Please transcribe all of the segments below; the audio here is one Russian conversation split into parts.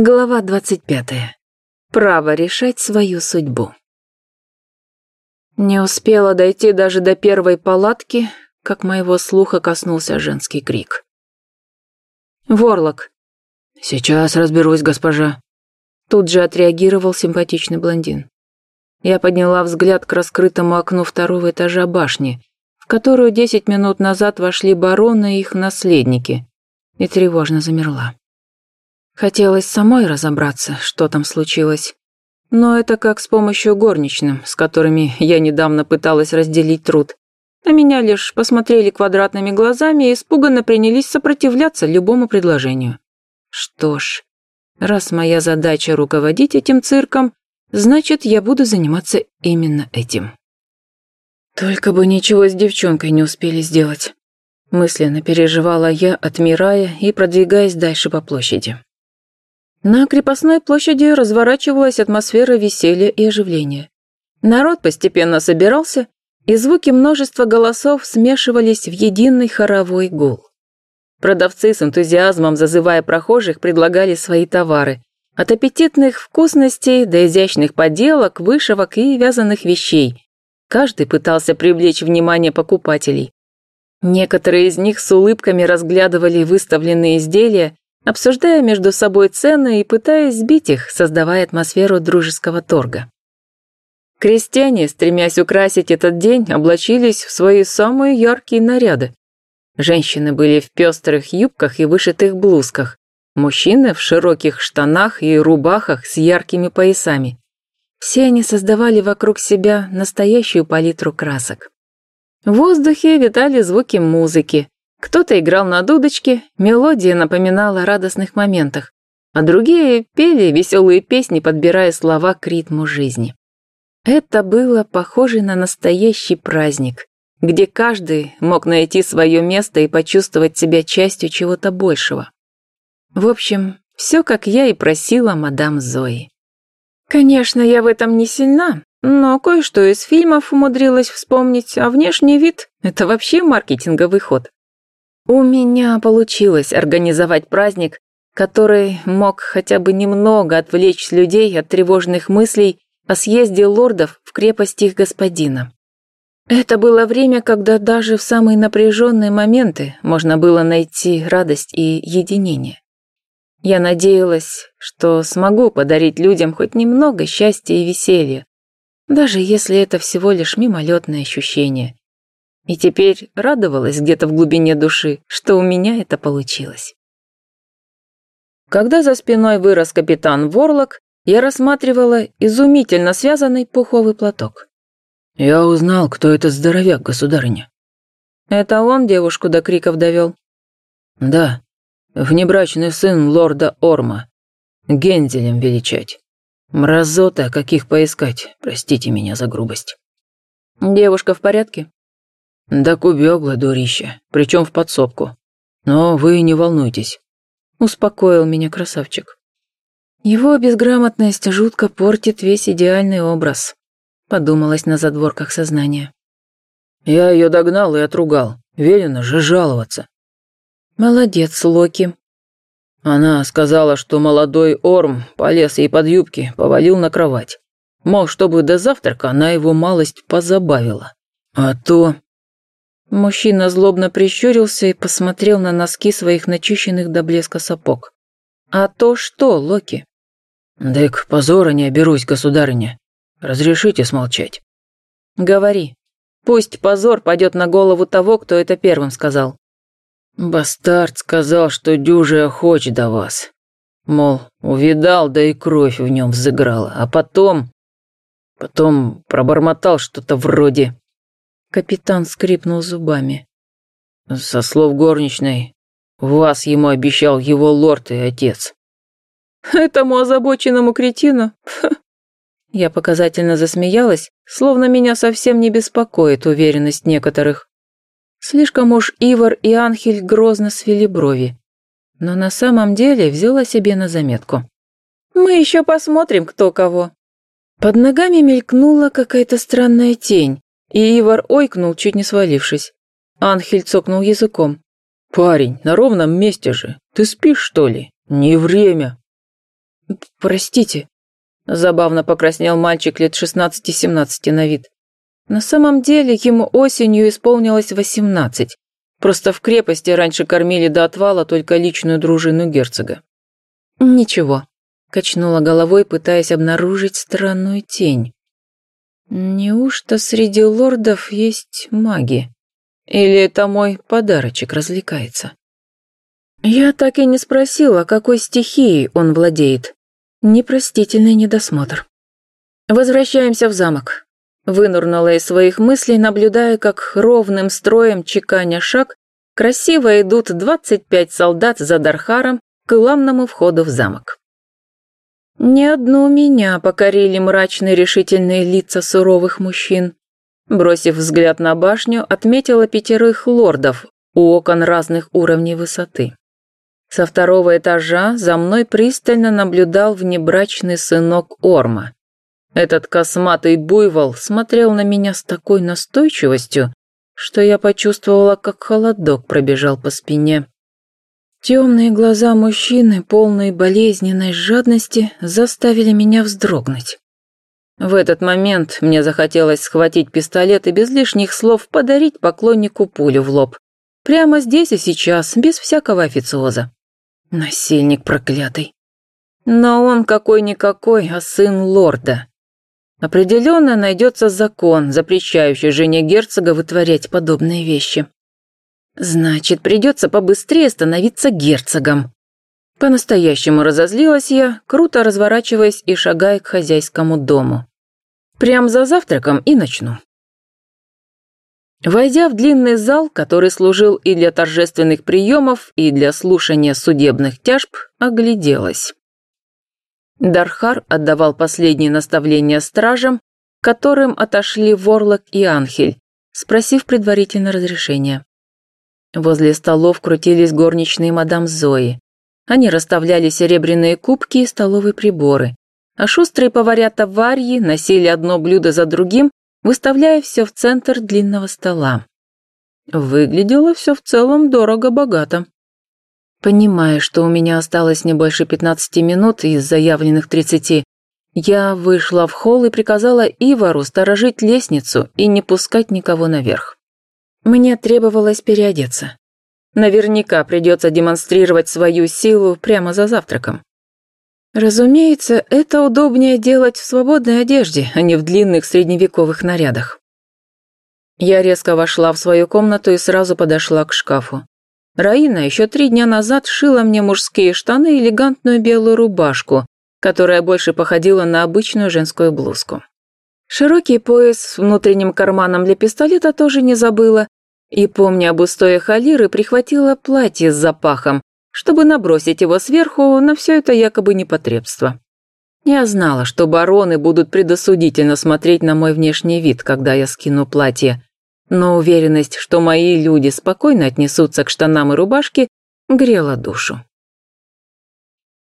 Глава 25. Право решать свою судьбу. Не успела дойти даже до первой палатки, как моего слуха коснулся женский крик. «Ворлок!» «Сейчас разберусь, госпожа!» Тут же отреагировал симпатичный блондин. Я подняла взгляд к раскрытому окну второго этажа башни, в которую десять минут назад вошли бароны и их наследники, и тревожно замерла. Хотелось самой разобраться, что там случилось. Но это как с помощью горничным, с которыми я недавно пыталась разделить труд. А меня лишь посмотрели квадратными глазами и испуганно принялись сопротивляться любому предложению. Что ж, раз моя задача руководить этим цирком, значит, я буду заниматься именно этим. Только бы ничего с девчонкой не успели сделать. Мысленно переживала я, отмирая и продвигаясь дальше по площади. На крепостной площади разворачивалась атмосфера веселья и оживления. Народ постепенно собирался, и звуки множества голосов смешивались в единый хоровой гул. Продавцы с энтузиазмом, зазывая прохожих, предлагали свои товары. От аппетитных вкусностей до изящных поделок, вышивок и вязаных вещей. Каждый пытался привлечь внимание покупателей. Некоторые из них с улыбками разглядывали выставленные изделия, обсуждая между собой цены и пытаясь сбить их, создавая атмосферу дружеского торга. Крестьяне, стремясь украсить этот день, облачились в свои самые яркие наряды. Женщины были в пестрых юбках и вышитых блузках, мужчины в широких штанах и рубахах с яркими поясами. Все они создавали вокруг себя настоящую палитру красок. В воздухе витали звуки музыки, кто-то играл на дудочке, мелодия напоминала о радостных моментах, а другие пели веселые песни, подбирая слова к ритму жизни. Это было похоже на настоящий праздник, где каждый мог найти свое место и почувствовать себя частью чего-то большего. В общем, все, как я и просила мадам Зои. Конечно, я в этом не сильна, но кое-что из фильмов умудрилась вспомнить, а внешний вид – это вообще маркетинговый ход. У меня получилось организовать праздник, который мог хотя бы немного отвлечь людей от тревожных мыслей о съезде лордов в крепость их господина. Это было время, когда даже в самые напряженные моменты можно было найти радость и единение. Я надеялась, что смогу подарить людям хоть немного счастья и веселья, даже если это всего лишь мимолетное ощущение, и теперь радовалась где-то в глубине души, что у меня это получилось. Когда за спиной вырос капитан Ворлок, я рассматривала изумительно связанный пуховый платок. «Я узнал, кто этот здоровяк, государыня». «Это он девушку до криков довел?» «Да, внебрачный сын лорда Орма. Гензелем величать. Мразота, каких поискать, простите меня за грубость». «Девушка в порядке?» «Так убегла, дурище, причем в подсобку. Но вы не волнуйтесь», — успокоил меня красавчик. «Его безграмотность жутко портит весь идеальный образ», — подумалось на задворках сознания. «Я ее догнал и отругал. Велено же жаловаться». «Молодец, Локи». Она сказала, что молодой Орм полез ей под юбки, повалил на кровать. Мол, чтобы до завтрака она его малость позабавила. А то Мужчина злобно прищурился и посмотрел на носки своих начищенных до блеска сапог. «А то что, Локи?» «Дык, позора не оберусь, государыня. Разрешите смолчать?» «Говори. Пусть позор пойдет на голову того, кто это первым сказал». «Бастард сказал, что дюжия хочет до вас. Мол, увидал, да и кровь в нем взыграла. А потом... Потом пробормотал что-то вроде... Капитан скрипнул зубами. Со слов горничной, вас ему обещал его лорд и отец. Этому озабоченному кретину? Я показательно засмеялась, словно меня совсем не беспокоит уверенность некоторых. Слишком уж Ивар и Анхель грозно свели брови. Но на самом деле взяла себе на заметку. Мы еще посмотрим, кто кого. Под ногами мелькнула какая-то странная тень, и Ивар ойкнул, чуть не свалившись. Анхель цокнул языком. «Парень, на ровном месте же. Ты спишь, что ли? Не время». Простите. Забавно покраснел мальчик лет 16-17 на вид. На самом деле ему осенью исполнилось 18. Просто в крепости раньше кормили до отвала только личную дружину герцога. Ничего. Качнула головой, пытаясь обнаружить странную тень. Неужто среди лордов есть маги? Или это мой подарочек развлекается? Я так и не спросила, какой стихией он владеет. Непростительный недосмотр. Возвращаемся в замок. Вынурнула из своих мыслей, наблюдая, как ровным строем чеканя шаг красиво идут 25 солдат за Дархаром к главному входу в замок. Не одну меня покорили мрачные решительные лица суровых мужчин. Бросив взгляд на башню, отметила пятерых лордов у окон разных уровней высоты. Со второго этажа за мной пристально наблюдал внебрачный сынок Орма. Этот косматый буйвол смотрел на меня с такой настойчивостью, что я почувствовала, как холодок пробежал по спине. Темные глаза мужчины, полные болезненной жадности, заставили меня вздрогнуть. В этот момент мне захотелось схватить пистолет и без лишних слов подарить поклоннику пулю в лоб. Прямо здесь и сейчас, без всякого официоза. Насильник проклятый. Но он какой-никакой, а сын лорда. Определенно найдется закон, запрещающий жене герцога вытворять подобные вещи. Значит, придется побыстрее становиться герцогом. По-настоящему разозлилась я, круто разворачиваясь и шагая к хозяйскому дому. Прям за завтраком и начну. Войдя в длинный зал, который служил и для торжественных приемов, и для слушания судебных тяжб, огляделась. Дархар отдавал последние наставления стражам, которым отошли Ворлок и Анхель, спросив предварительно разрешения. Возле столов крутились горничные мадам Зои. Они расставляли серебряные кубки и столовые приборы, а шустрые поварята Варьи носили одно блюдо за другим, выставляя все в центр длинного стола. Выглядело все в целом дорого-богато. Понимая, что у меня осталось не больше 15 минут из заявленных 30, я вышла в холл и приказала Ивару сторожить лестницу и не пускать никого наверх. Мне требовалось переодеться. Наверняка придется демонстрировать свою силу прямо за завтраком. Разумеется, это удобнее делать в свободной одежде, а не в длинных средневековых нарядах. Я резко вошла в свою комнату и сразу подошла к шкафу. Раина еще три дня назад шила мне мужские штаны и элегантную белую рубашку, которая больше походила на обычную женскую блузку. Широкий пояс с внутренним карманом для пистолета тоже не забыла, и, помня об устоях Алиры, прихватила платье с запахом, чтобы набросить его сверху на все это якобы непотребство. Я знала, что бароны будут предосудительно смотреть на мой внешний вид, когда я скину платье, но уверенность, что мои люди спокойно отнесутся к штанам и рубашке, грела душу.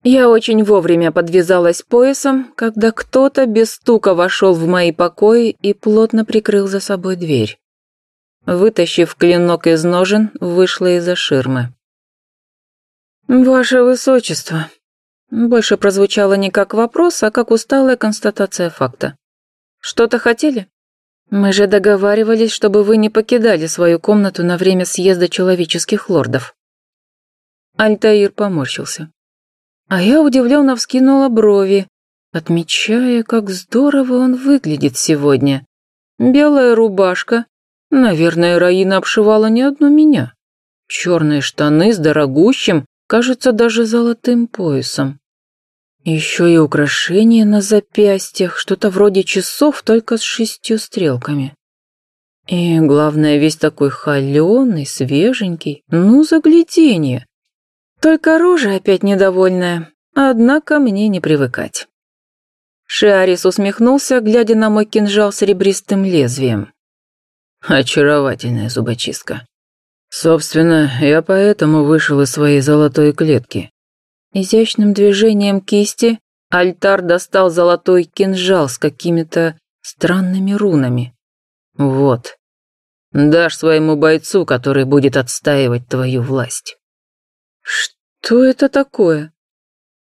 Я очень вовремя подвязалась поясом, когда кто-то без стука вошел в мои покои и плотно прикрыл за собой дверь. Вытащив клинок из ножен, вышла из-за ширмы. «Ваше Высочество», больше прозвучало не как вопрос, а как усталая констатация факта. «Что-то хотели?» Мы же договаривались, чтобы вы не покидали свою комнату на время съезда человеческих лордов. Альтаир поморщился. А я удивленно вскинула брови, отмечая, как здорово он выглядит сегодня. Белая рубашка. Наверное, Раина обшивала не одну меня. Черные штаны с дорогущим, кажется, даже золотым поясом. Еще и украшения на запястьях, что-то вроде часов, только с шестью стрелками. И главное, весь такой холеный, свеженький. Ну, загляденье. Только рожа опять недовольная, однако мне не привыкать. Шиарис усмехнулся, глядя на мой кинжал с ребристым лезвием. Очаровательная зубочистка. Собственно, я поэтому вышел из своей золотой клетки. Изящным движением кисти альтар достал золотой кинжал с какими-то странными рунами. Вот. Дашь своему бойцу, который будет отстаивать твою власть. Что это такое?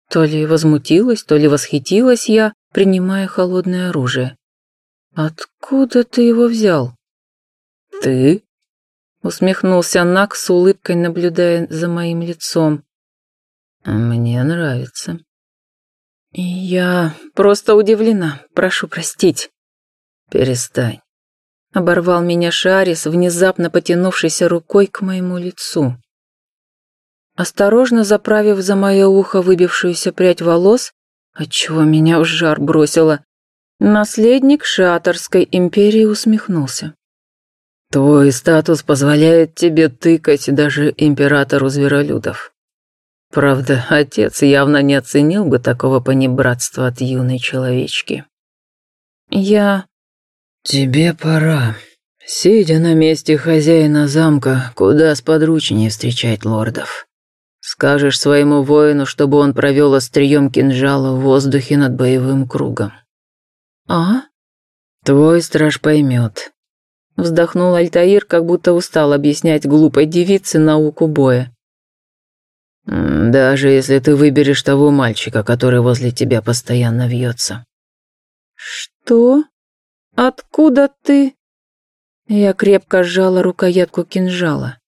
То ли возмутилась, то ли восхитилась я, принимая холодное оружие. «Откуда ты его взял?» «Ты?» Усмехнулся Нак с улыбкой, наблюдая за моим лицом. «Мне нравится». «Я просто удивлена, прошу простить». «Перестань». Оборвал меня Шарис, внезапно потянувшийся рукой к моему лицу. Осторожно заправив за мое ухо выбившуюся прядь волос, отчего меня в жар бросило, наследник Шаторской империи усмехнулся. Твой статус позволяет тебе тыкать даже императору зверолюдов. Правда, отец явно не оценил бы такого понебратства от юной человечки. Я... Тебе пора. Сидя на месте хозяина замка, куда сподручнее встречать лордов. Скажешь своему воину, чтобы он провел острием кинжала в воздухе над боевым кругом. А? Твой страж поймет. Вздохнул Альтаир, как будто устал объяснять глупой девице науку боя. «Даже если ты выберешь того мальчика, который возле тебя постоянно вьется». «Что? Откуда ты?» Я крепко сжала рукоятку кинжала.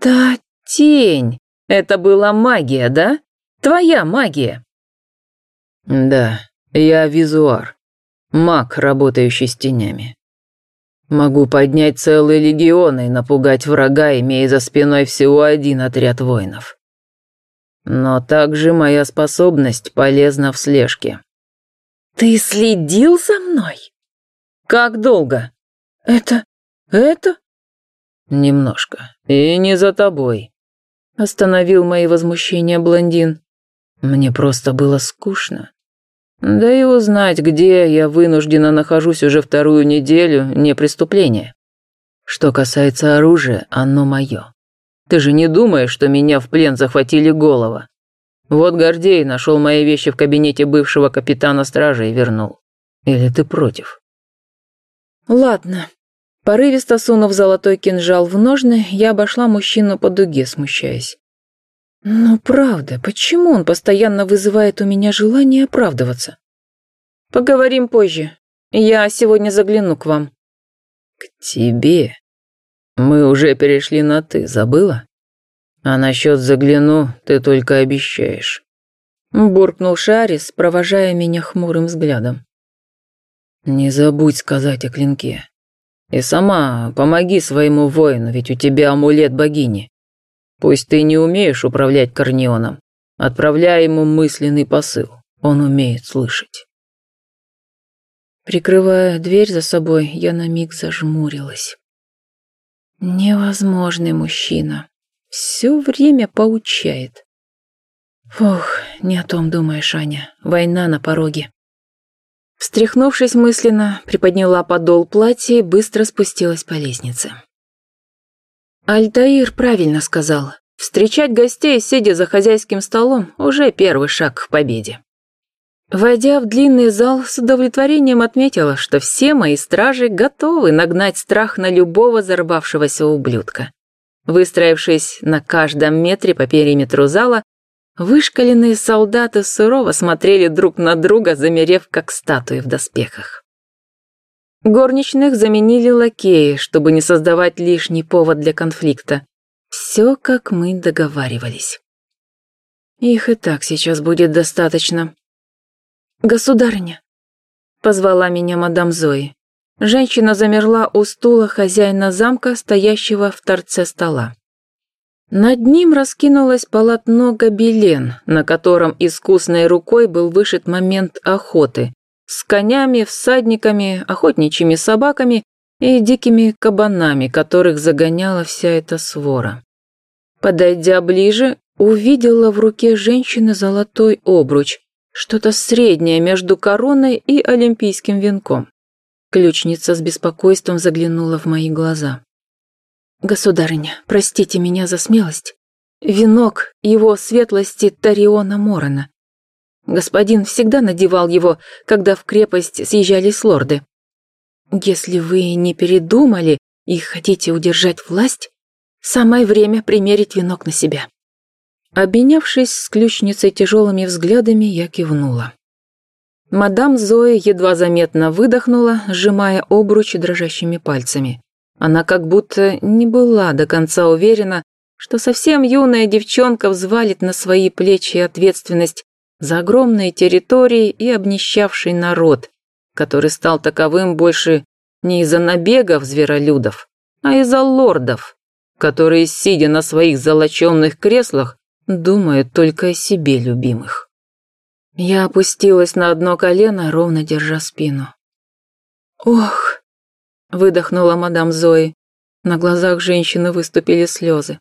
«Та тень! Это была магия, да? Твоя магия!» «Да, я визуар. Маг, работающий с тенями. Могу поднять целые легионы и напугать врага, имея за спиной всего один отряд воинов. Но также моя способность полезна в слежке. Ты следил за мной? Как долго? Это... это? Немножко. И не за тобой. Остановил мои возмущения блондин. Мне просто было скучно. Да и узнать, где я вынужденно нахожусь уже вторую неделю, не преступление. Что касается оружия, оно мое. Ты же не думаешь, что меня в плен захватили голова? Вот Гордей нашел мои вещи в кабинете бывшего капитана стражи и вернул. Или ты против? Ладно. Порывисто сунув золотой кинжал в ножны, я обошла мужчину по дуге, смущаясь. Но правда, почему он постоянно вызывает у меня желание оправдываться? Поговорим позже. Я сегодня загляну к вам. К тебе? Мы уже перешли на «ты», забыла? А насчет «загляну» ты только обещаешь. Буркнул Шарис, провожая меня хмурым взглядом. Не забудь сказать о клинке. И сама помоги своему воину, ведь у тебя амулет богини. Пусть ты не умеешь управлять Корнионом, отправляй ему мысленный посыл, он умеет слышать. Прикрывая дверь за собой, я на миг зажмурилась. Невозможный мужчина. Все время поучает. Фух, не о том думаешь, Аня. Война на пороге. Встряхнувшись мысленно, приподняла подол платья и быстро спустилась по лестнице. Альтаир правильно сказал. Встречать гостей, сидя за хозяйским столом, уже первый шаг к победе. Войдя в длинный зал, с удовлетворением отметила, что все мои стражи готовы нагнать страх на любого зарвавшегося ублюдка. Выстроившись на каждом метре по периметру зала, вышкаленные солдаты сурово смотрели друг на друга, замерев как статуи в доспехах. Горничных заменили лакеи, чтобы не создавать лишний повод для конфликта. Все, как мы договаривались. Их и так сейчас будет достаточно. «Государыня!» — позвала меня мадам Зои. Женщина замерла у стула хозяина замка, стоящего в торце стола. Над ним раскинулось полотно гобелен, на котором искусной рукой был вышит момент охоты, с конями, всадниками, охотничьими собаками и дикими кабанами, которых загоняла вся эта свора. Подойдя ближе, увидела в руке женщины золотой обруч, что-то среднее между короной и олимпийским венком. Ключница с беспокойством заглянула в мои глаза. «Государыня, простите меня за смелость. Венок его светлости Тариона Морона. Господин всегда надевал его, когда в крепость съезжались лорды. Если вы не передумали и хотите удержать власть, самое время примерить венок на себя. Обменявшись с ключницей тяжелыми взглядами, я кивнула. Мадам Зоя едва заметно выдохнула, сжимая обруч дрожащими пальцами. Она как будто не была до конца уверена, что совсем юная девчонка взвалит на свои плечи ответственность за огромные территории и обнищавший народ, который стал таковым больше не из-за набегов зверолюдов, а из-за лордов, которые, сидя на своих золоченных креслах, думают только о себе любимых. Я опустилась на одно колено, ровно держа спину. «Ох!» — выдохнула мадам Зои. На глазах женщины выступили слезы.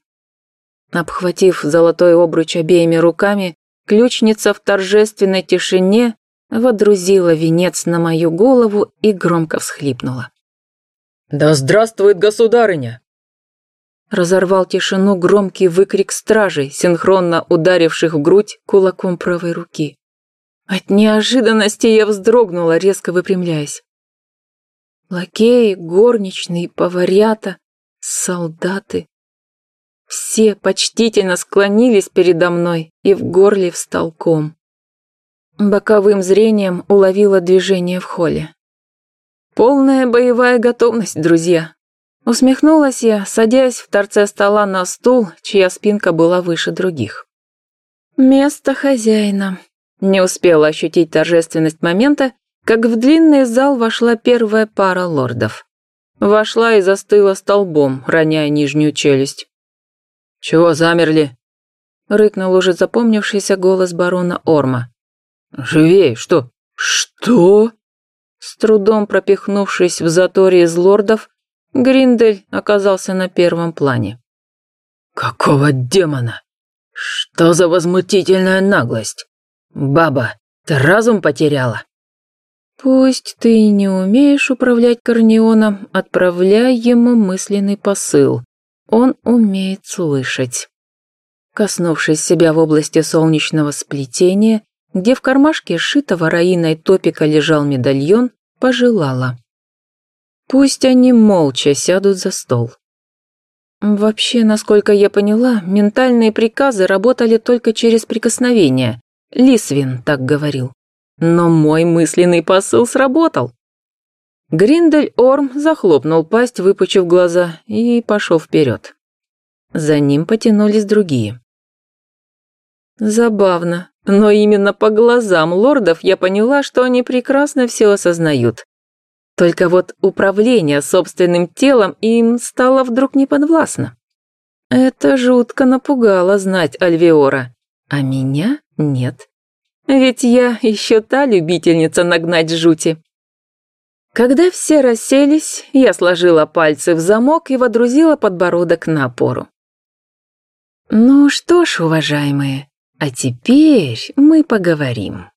Обхватив золотой обруч обеими руками, ключница в торжественной тишине водрузила венец на мою голову и громко всхлипнула. «Да здравствует государыня!» Разорвал тишину громкий выкрик стражей, синхронно ударивших в грудь кулаком правой руки. От неожиданности я вздрогнула, резко выпрямляясь. Лакеи, горничные, поварята, солдаты. Все почтительно склонились передо мной, и в горле встал ком. Боковым зрением уловила движение в холле. Полная боевая готовность, друзья. Усмехнулась я, садясь в торце стола на стул, чья спинка была выше других. Место хозяина. Не успела ощутить торжественность момента, как в длинный зал вошла первая пара лордов. Вошла и застыла столбом, роняя нижнюю челюсть. «Чего замерли?» — рыкнул уже запомнившийся голос барона Орма. «Живей, что?» «Что?» С трудом пропихнувшись в заторе из лордов, Гриндель оказался на первом плане. «Какого демона? Что за возмутительная наглость? «Баба, ты разум потеряла?» «Пусть ты не умеешь управлять Корнеоном, отправляй ему мысленный посыл. Он умеет слышать». Коснувшись себя в области солнечного сплетения, где в кармашке сшитого раиной топика лежал медальон, пожелала. «Пусть они молча сядут за стол». Вообще, насколько я поняла, ментальные приказы работали только через прикосновение, Лисвин так говорил. Но мой мысленный посыл сработал. Гриндель Орм захлопнул пасть, выпучив глаза, и пошел вперед. За ним потянулись другие. Забавно, но именно по глазам лордов я поняла, что они прекрасно все осознают. Только вот управление собственным телом им стало вдруг неподвластно. Это жутко напугало знать Альвеора, а меня нет. Ведь я еще та любительница нагнать жути. Когда все расселись, я сложила пальцы в замок и водрузила подбородок на опору. Ну что ж, уважаемые, а теперь мы поговорим.